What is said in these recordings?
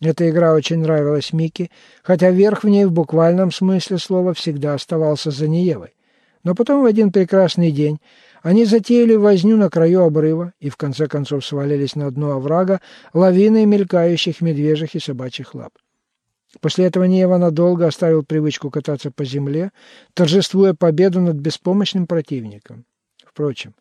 Эта игра очень нравилась Микки, хотя верх в ней в буквальном смысле слова всегда оставался за Ниевой. Но потом в один прекрасный день они затеяли возню на краю обрыва и в конце концов свалились на дно оврага лавиной мелькающих медвежьих и собачьих лап. После этого Неева надолго оставил привычку кататься по земле, торжествуя победу над беспомощным противником. Впрочем,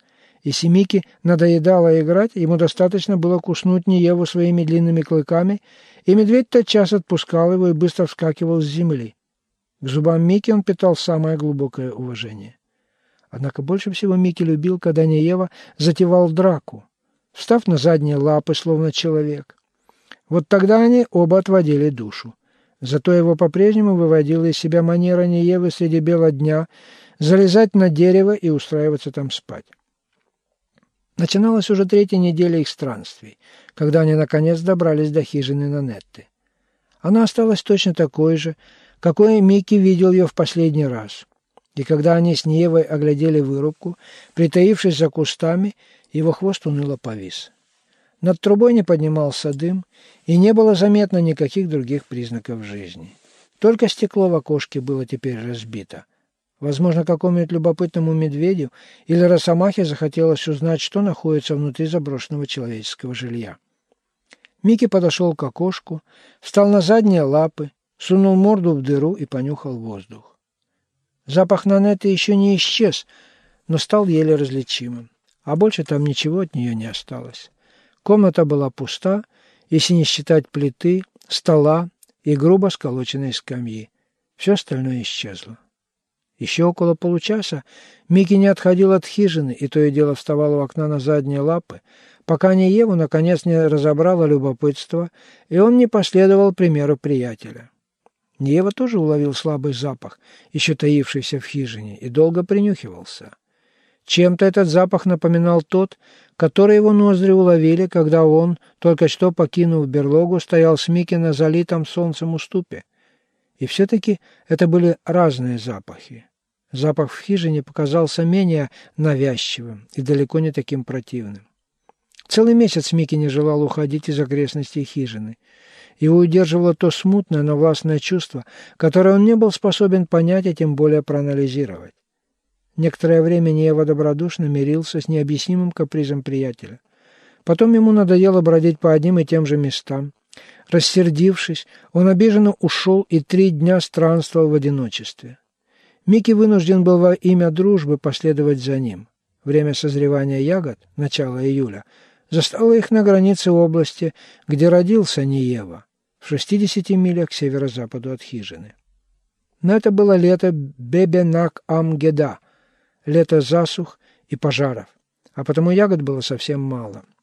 и Семике надоедало играть, ему достаточно было куснуть Нееву своими длинными клыками, и медведь тотчас отпускал его и быстро вскакивал с земли. К зубам Мики он питал самое глубокое уважение. Однако больше всего Микки любил, когда Неева затевал драку, встав на задние лапы, словно человек. Вот тогда они оба отводили душу. Зато его по-прежнему выводила из себя манера Неевы среди бела дня залезать на дерево и устраиваться там спать. Начиналась уже третья неделя их странствий, когда они наконец добрались до хижины Нанетты. Она осталась точно такой же, какой Микки видел ее в последний раз. И когда они с Ниевой оглядели вырубку, притаившись за кустами, его хвост уныло повис. Над трубой не поднимался дым, и не было заметно никаких других признаков жизни. Только стекло в окошке было теперь разбито – Возможно, какому-нибудь любопытному медведю или росомахе захотелось узнать, что находится внутри заброшенного человеческого жилья. Микки подошел к окошку, встал на задние лапы, сунул морду в дыру и понюхал воздух. Запах Нанеты еще не исчез, но стал еле различимым, а больше там ничего от нее не осталось. Комната была пуста, если не считать плиты, стола и грубо сколоченной скамьи. Все остальное исчезло. Еще около получаса Микки не отходил от хижины и то и дело вставал у окна на задние лапы, пока Нееву наконец не разобрало любопытство, и он не последовал примеру приятеля. Неева тоже уловил слабый запах, еще таившийся в хижине, и долго принюхивался. Чем-то этот запах напоминал тот, который его ноздри уловили, когда он, только что покинув берлогу, стоял с Микки на залитом солнцем уступе. И все-таки это были разные запахи. Запах в хижине показался менее навязчивым и далеко не таким противным. Целый месяц Микки не желал уходить из окрестностей хижины. Его удерживало то смутное, но властное чувство, которое он не был способен понять, и тем более проанализировать. Некоторое время Нева добродушно мирился с необъяснимым капризом приятеля. Потом ему надоело бродить по одним и тем же местам. Рассердившись, он обиженно ушел и три дня странствовал в одиночестве. Микки вынужден был во имя дружбы последовать за ним. Время созревания ягод, начало июля, застало их на границе области, где родился Ниева, в 60 милях к северо-западу от хижины. Но это было лето Бебенак-Амгеда, лето засух и пожаров, а потому ягод было совсем мало –